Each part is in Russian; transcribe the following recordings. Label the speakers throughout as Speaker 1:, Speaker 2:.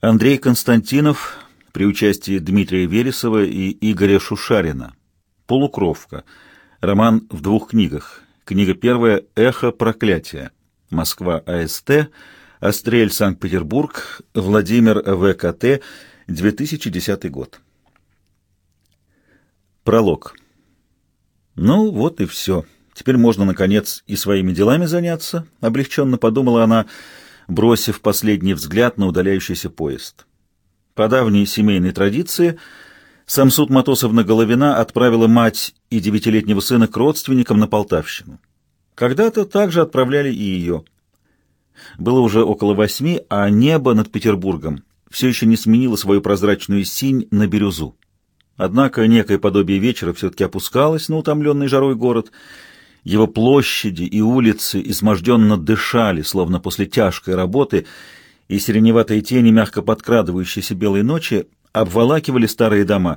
Speaker 1: Андрей Константинов при участии Дмитрия Вересова и Игоря Шушарина. «Полукровка». Роман в двух книгах. Книга первая «Эхо проклятия». Москва АСТ. Острель Санкт-Петербург. Владимир ВКТ. 2010 год. Пролог. Ну, вот и все. Теперь можно, наконец, и своими делами заняться, облегченно подумала она, бросив последний взгляд на удаляющийся поезд. По давней семейной традиции Самсуд Матосовна Головина отправила мать и девятилетнего сына к родственникам на Полтавщину. Когда-то также отправляли и ее. Было уже около восьми, а небо над Петербургом все еще не сменило свою прозрачную синь на бирюзу. Однако некое подобие вечера все-таки опускалось на утомленный жарой город. Его площади и улицы изможденно дышали, словно после тяжкой работы, и сиреневатые тени, мягко подкрадывающиеся белой ночи, обволакивали старые дома,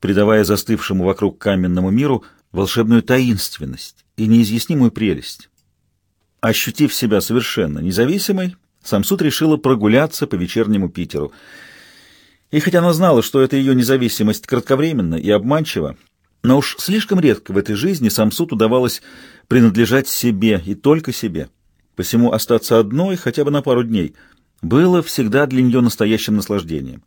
Speaker 1: придавая застывшему вокруг каменному миру волшебную таинственность и неизъяснимую прелесть. Ощутив себя совершенно независимой, Самсуд решила прогуляться по вечернему Питеру — и хотя она знала, что эта ее независимость кратковременна и обманчива, но уж слишком редко в этой жизни Самсуд удавалось принадлежать себе и только себе. Посему остаться одной хотя бы на пару дней было всегда для нее настоящим наслаждением.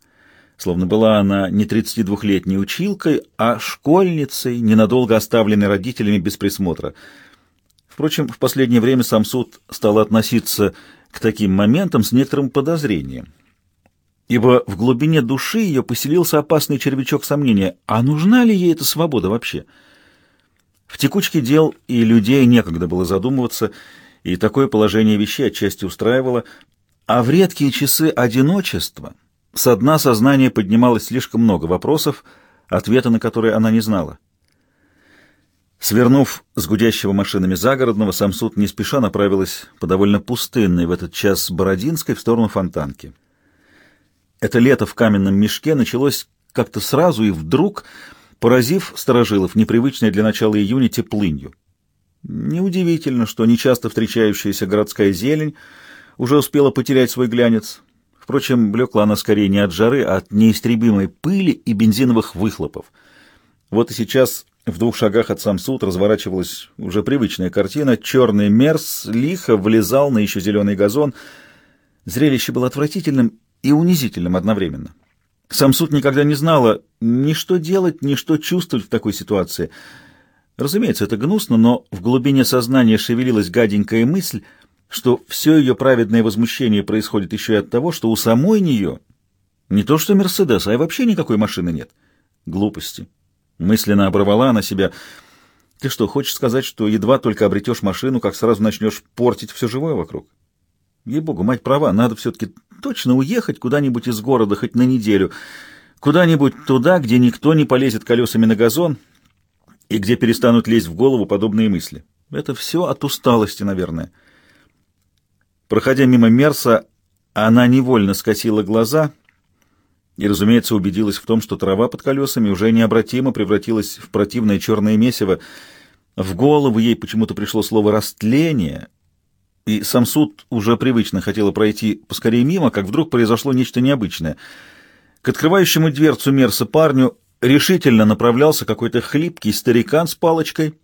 Speaker 1: Словно была она не 32-летней училкой, а школьницей, ненадолго оставленной родителями без присмотра. Впрочем, в последнее время Самсуд стал относиться к таким моментам с некоторым подозрением ибо в глубине души ее поселился опасный червячок сомнения, а нужна ли ей эта свобода вообще? В текучке дел и людей некогда было задумываться, и такое положение вещей отчасти устраивало, а в редкие часы одиночества со дна сознания поднималось слишком много вопросов, ответа на которые она не знала. Свернув с гудящего машинами загородного, Самсуд не спеша направилась по довольно пустынной в этот час Бородинской в сторону Фонтанки. Это лето в каменном мешке началось как-то сразу и вдруг, поразив сторожилов непривычной для начала июня теплынью. Неудивительно, что нечасто встречающаяся городская зелень уже успела потерять свой глянец. Впрочем, блекла она скорее не от жары, а от неистребимой пыли и бензиновых выхлопов. Вот и сейчас в двух шагах от Самсуд разворачивалась уже привычная картина. Черный мерз лихо влезал на еще зеленый газон. Зрелище было отвратительным и унизительным одновременно. Сам суд никогда не знала ни что делать, ни что чувствовать в такой ситуации. Разумеется, это гнусно, но в глубине сознания шевелилась гаденькая мысль, что все ее праведное возмущение происходит еще и от того, что у самой нее не то что Мерседес, а и вообще никакой машины нет. Глупости. Мысленно оборвала она себя. Ты что, хочешь сказать, что едва только обретешь машину, как сразу начнешь портить все живое вокруг? Ей-богу, мать права, надо все-таки точно уехать куда-нибудь из города хоть на неделю, куда-нибудь туда, где никто не полезет колесами на газон и где перестанут лезть в голову подобные мысли. Это все от усталости, наверное. Проходя мимо Мерса, она невольно скосила глаза и, разумеется, убедилась в том, что трава под колесами уже необратимо превратилась в противное черное месиво. В голову ей почему-то пришло слово «растление», и сам суд уже привычно хотела пройти поскорее мимо, как вдруг произошло нечто необычное. К открывающему дверцу Мерса парню решительно направлялся какой-то хлипкий старикан с палочкой.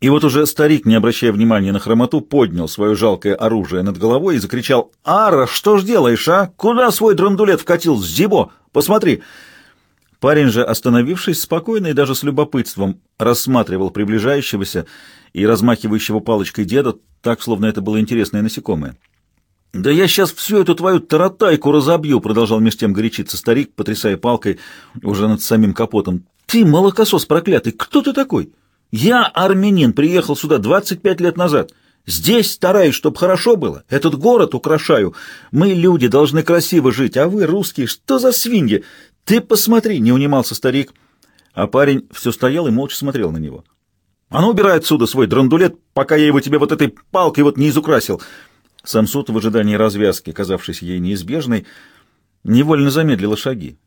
Speaker 1: И вот уже старик, не обращая внимания на хромоту, поднял свое жалкое оружие над головой и закричал «Ара, что ж делаешь, а? Куда свой драндулет вкатил? Зибо! Посмотри!» Парень же, остановившись спокойно и даже с любопытством, рассматривал приближающегося и размахивающего палочкой деда, так, словно это было интересное насекомое. «Да я сейчас всю эту твою таратайку разобью!» — продолжал меж тем горячиться старик, потрясая палкой уже над самим капотом. «Ты, молокосос проклятый, кто ты такой? Я армянин, приехал сюда 25 лет назад. Здесь стараюсь, чтобы хорошо было. Этот город украшаю. Мы, люди, должны красиво жить, а вы, русские, что за свиньи? «Ты посмотри!» — не унимался старик. А парень все стоял и молча смотрел на него. «А ну, убирай отсюда свой драндулет, пока я его тебе вот этой палкой вот не изукрасил!» Самсут в ожидании развязки, казавшейся ей неизбежной, невольно замедлила шаги.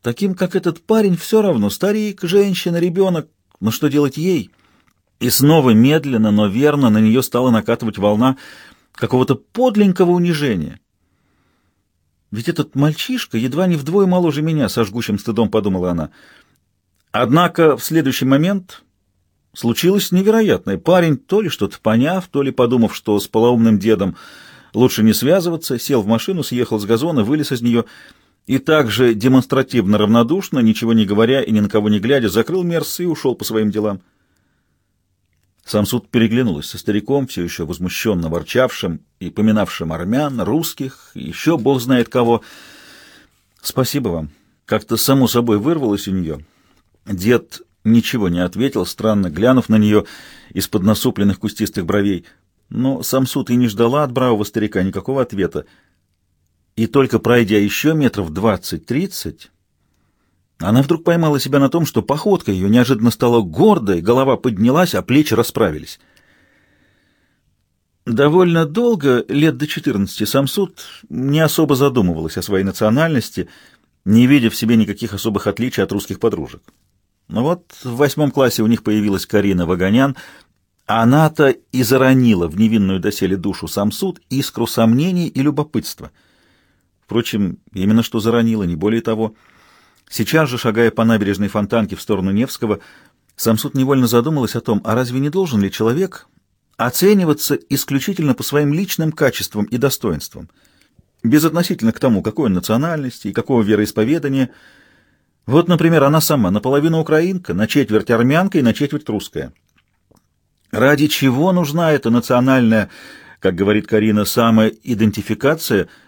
Speaker 1: Таким, как этот парень, все равно, старик, женщина, ребенок, но что делать ей? И снова медленно, но верно на нее стала накатывать волна какого-то подленького унижения. Ведь этот мальчишка едва не вдвое моложе меня, со жгучим стыдом подумала она. Однако в следующий момент случилось невероятное. Парень, то ли что-то поняв, то ли подумав, что с полоумным дедом лучше не связываться, сел в машину, съехал с газона, вылез из нее и также демонстративно равнодушно, ничего не говоря и ни на кого не глядя, закрыл мерс и ушел по своим делам. Сам суд переглянулась со стариком, все еще возмущенно ворчавшим и поминавшим армян, русских, еще бог знает кого. «Спасибо вам». Как-то само собой вырвалось у нее. Дед ничего не ответил, странно глянув на нее из-под насупленных кустистых бровей. Но сам суд и не ждала от бравого старика никакого ответа. И только пройдя еще метров двадцать-тридцать, она вдруг поймала себя на том, что походка ее неожиданно стала гордой, голова поднялась, а плечи расправились. Довольно долго, лет до четырнадцати, Самсуд не особо задумывалась о своей национальности, не видя в себе никаких особых отличий от русских подружек. Но вот в восьмом классе у них появилась Карина Ваганян, а она-то и заронила в невинную доселе душу Самсуд искру сомнений и любопытства. Впрочем, именно что заронила, не более того — Сейчас же, шагая по набережной Фонтанки в сторону Невского, Самсуд невольно задумалась о том, а разве не должен ли человек оцениваться исключительно по своим личным качествам и достоинствам, безотносительно к тому, какой он национальности и какого вероисповедания. Вот, например, она сама наполовину украинка, на четверть армянка и на четверть русская. Ради чего нужна эта национальная, как говорит Карина, самоидентификация –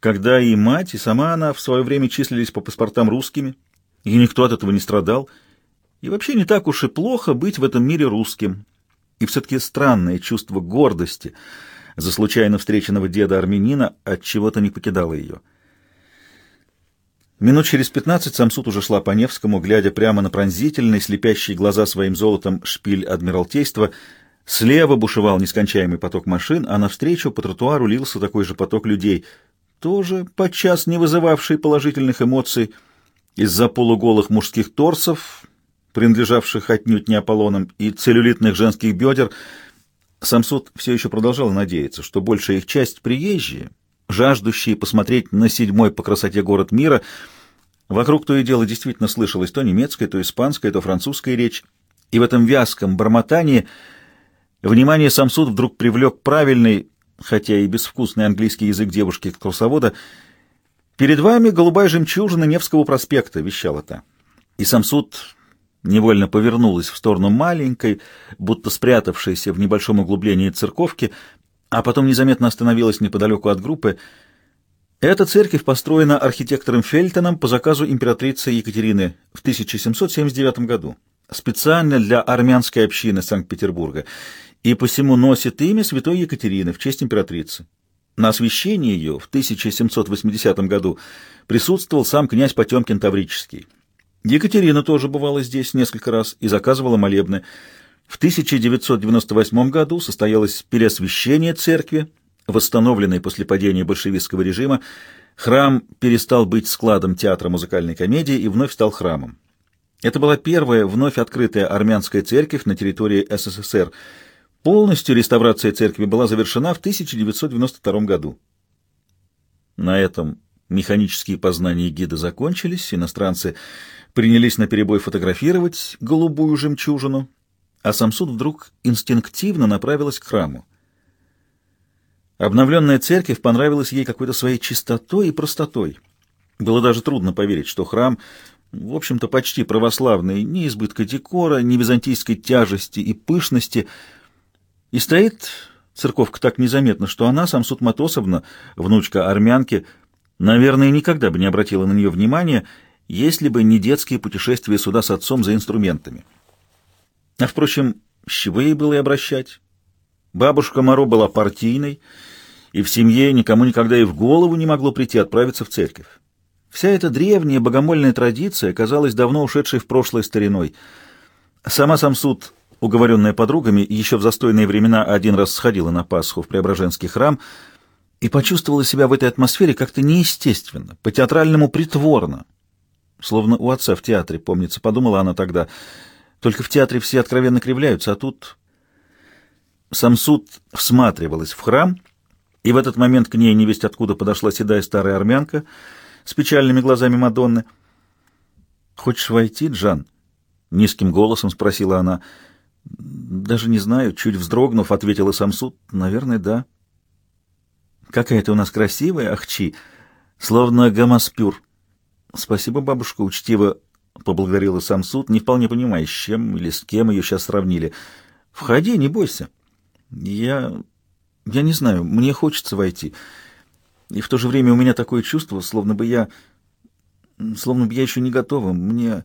Speaker 1: когда и мать, и сама она в свое время числились по паспортам русскими, и никто от этого не страдал. И вообще не так уж и плохо быть в этом мире русским. И все-таки странное чувство гордости за случайно встреченного деда-армянина от чего-то не покидало ее. Минут через пятнадцать Самсуд уже шла по Невскому, глядя прямо на пронзительный, слепящий глаза своим золотом шпиль Адмиралтейства. Слева бушевал нескончаемый поток машин, а навстречу по тротуару лился такой же поток людей — тоже подчас не вызывавший положительных эмоций из-за полуголых мужских торсов, принадлежавших отнюдь не Аполлонам, и целлюлитных женских бедер, Самсуд все еще продолжал надеяться, что большая их часть приезжие, жаждущие посмотреть на седьмой по красоте город мира. Вокруг то и дело действительно слышалось то немецкая, то испанская, то французская речь, и в этом вязком бормотании внимание Самсуд вдруг привлек правильный, хотя и безвкусный английский язык девушки-экскурсовода. «Перед вами голубая жемчужина Невского проспекта», — вещала та. И сам суд невольно повернулась в сторону маленькой, будто спрятавшейся в небольшом углублении церковки, а потом незаметно остановилась неподалеку от группы. Эта церковь построена архитектором Фельтоном по заказу императрицы Екатерины в 1779 году, специально для армянской общины Санкт-Петербурга, и посему носит имя святой Екатерины в честь императрицы. На освящении ее в 1780 году присутствовал сам князь Потемкин Таврический. Екатерина тоже бывала здесь несколько раз и заказывала молебны. В 1998 году состоялось переосвящение церкви, восстановленной после падения большевистского режима. Храм перестал быть складом театра музыкальной комедии и вновь стал храмом. Это была первая вновь открытая армянская церковь на территории СССР – Полностью реставрация церкви была завершена в 1992 году. На этом механические познания гида закончились, иностранцы принялись наперебой фотографировать голубую жемчужину, а Самсуд вдруг инстинктивно направилась к храму. Обновленная церковь понравилась ей какой-то своей чистотой и простотой. Было даже трудно поверить, что храм, в общем-то, почти православный, ни избытка декора, ни византийской тяжести и пышности — и стоит церковка так незаметно, что она, Самсуд Матосовна, внучка армянки, наверное, никогда бы не обратила на нее внимания, если бы не детские путешествия сюда с отцом за инструментами. А, впрочем, с чего ей было и обращать? Бабушка Моро была партийной, и в семье никому никогда и в голову не могло прийти отправиться в церковь. Вся эта древняя богомольная традиция казалась давно ушедшей в прошлое стариной. Сама Самсуд уговоренная подругами, еще в застойные времена один раз сходила на Пасху в Преображенский храм и почувствовала себя в этой атмосфере как-то неестественно, по-театральному притворно. Словно у отца в театре, помнится, подумала она тогда. Только в театре все откровенно кривляются, а тут... Самсуд всматривалась в храм И в этот момент к ней невесть откуда подошла седая старая армянка с печальными глазами Мадонны. «Хочешь войти, Джан?» — низким голосом спросила она. «Даже не знаю», — чуть вздрогнув, ответила Самсуд. «Наверное, да». «Какая ты у нас красивая, ахчи, словно гамаспюр». «Спасибо, бабушка, учтиво», — поблагодарила Самсуд, не вполне понимая, с чем или с кем ее сейчас сравнили. «Входи, не бойся». «Я... я не знаю, мне хочется войти. И в то же время у меня такое чувство, словно бы я... словно бы я еще не готова. Мне...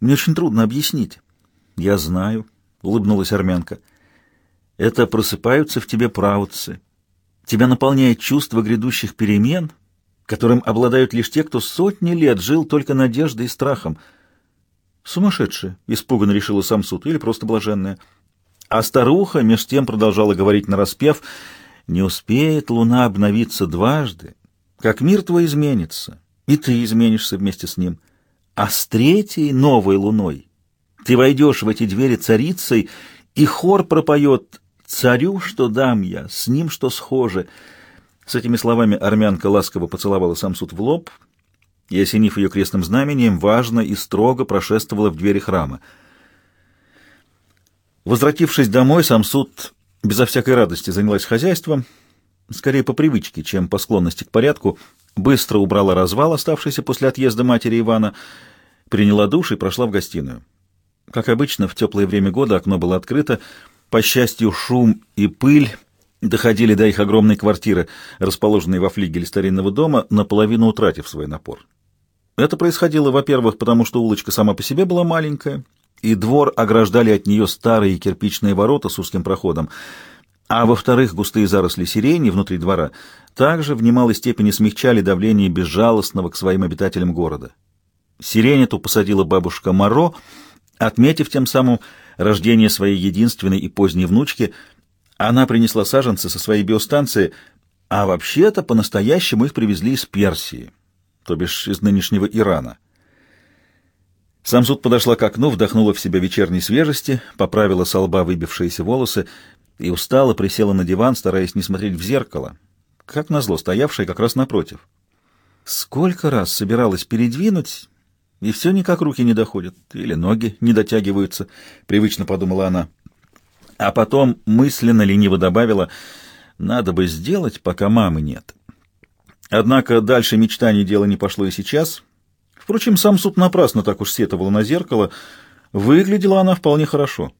Speaker 1: мне очень трудно объяснить». «Я знаю», — улыбнулась армянка. «Это просыпаются в тебе праутцы. Тебя наполняет чувство грядущих перемен, которым обладают лишь те, кто сотни лет жил только надеждой и страхом. Сумасшедшая, испуганно решила Самсуд, или просто блаженная. А старуха меж тем продолжала говорить нараспев, «Не успеет луна обновиться дважды, как мир твой изменится, и ты изменишься вместе с ним. А с третьей новой луной ты войдешь в эти двери царицей, и хор пропоет «Царю, что дам я, с ним, что схоже». С этими словами армянка ласково поцеловала Самсуд в лоб и, осенив ее крестным знамением, важно и строго прошествовала в двери храма. Возвратившись домой, Самсуд безо всякой радости занялась хозяйством, скорее по привычке, чем по склонности к порядку, быстро убрала развал, оставшийся после отъезда матери Ивана, приняла душ и прошла в гостиную. Как обычно, в теплое время года окно было открыто, по счастью, шум и пыль доходили до их огромной квартиры, расположенной во флигеле старинного дома, наполовину утратив свой напор. Это происходило, во-первых, потому что улочка сама по себе была маленькая, и двор ограждали от нее старые кирпичные ворота с узким проходом, а во-вторых, густые заросли сирени внутри двора также в немалой степени смягчали давление безжалостного к своим обитателям города. Сирень эту посадила бабушка Моро, отметив тем самым рождение своей единственной и поздней внучки – она принесла саженцы со своей биостанции, а вообще-то по-настоящему их привезли из Персии, то бишь из нынешнего Ирана. Самсуд подошла к окну, вдохнула в себя вечерней свежести, поправила со лба выбившиеся волосы и устало присела на диван, стараясь не смотреть в зеркало, как назло, стоявшее как раз напротив. Сколько раз собиралась передвинуть, и все никак руки не доходят, или ноги не дотягиваются, — привычно подумала она. А потом мысленно лениво добавила, надо бы сделать, пока мамы нет. Однако дальше мечтаний дело не пошло и сейчас. Впрочем, сам суд напрасно так уж сетовал на зеркало. Выглядела она вполне хорошо.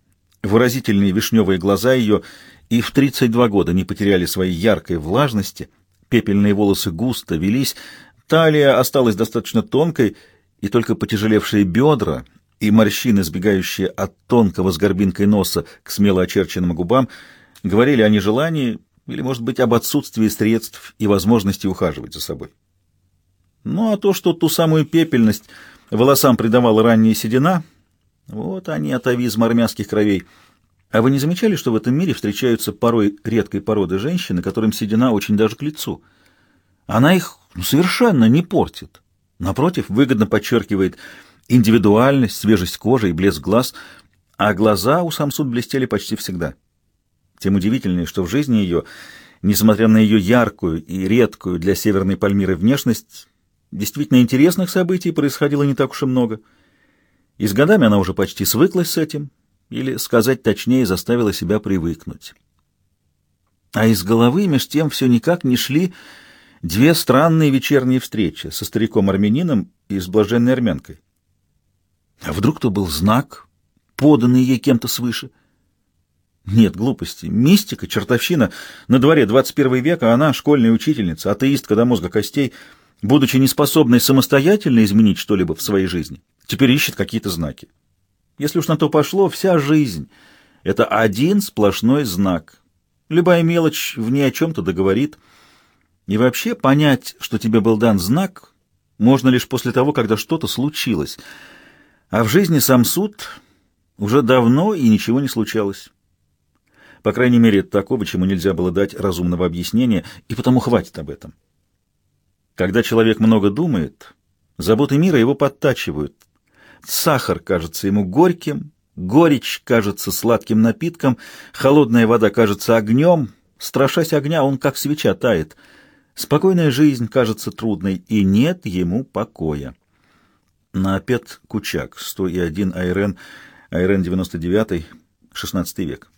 Speaker 1: Выразительные вишневые глаза ее и в 32 года не потеряли своей яркой влажности, пепельные волосы густо велись, талия осталась достаточно тонкой, и только потяжелевшие бедра и морщины, сбегающие от тонкого с горбинкой носа к смело очерченным губам, говорили о нежелании или, может быть, об отсутствии средств и возможности ухаживать за собой. Ну, а то, что ту самую пепельность волосам придавала ранняя седина, вот они, атовизм армянских кровей. А вы не замечали, что в этом мире встречаются порой редкой породы женщины, которым седина очень даже к лицу? Она их ну, совершенно не портит. Напротив, выгодно подчеркивает индивидуальность, свежесть кожи и блеск глаз, а глаза у Самсуд блестели почти всегда. Тем удивительнее, что в жизни ее, несмотря на ее яркую и редкую для Северной Пальмиры внешность, действительно интересных событий происходило не так уж и много. И с годами она уже почти свыклась с этим, или, сказать точнее, заставила себя привыкнуть. А из головы меж тем все никак не шли две странные вечерние встречи со стариком-армянином и с блаженной армянкой. А вдруг то был знак, поданный ей кем-то свыше? Нет, глупости. Мистика, чертовщина. На дворе 21 век, а она школьная учительница, атеистка до мозга костей, будучи неспособной самостоятельно изменить что-либо в своей жизни, теперь ищет какие-то знаки. Если уж на то пошло, вся жизнь — это один сплошной знак. Любая мелочь в ней о чем-то договорит. И вообще понять, что тебе был дан знак, можно лишь после того, когда что-то случилось — а в жизни сам суд уже давно и ничего не случалось. По крайней мере, такого, чему нельзя было дать разумного объяснения, и потому хватит об этом. Когда человек много думает, заботы мира его подтачивают. Сахар кажется ему горьким, горечь кажется сладким напитком, холодная вода кажется огнем, Страшась огня, он как свеча тает. Спокойная жизнь кажется трудной, и нет ему покоя. На опет Кучак, 101 АРН, АРН 99, 16 век.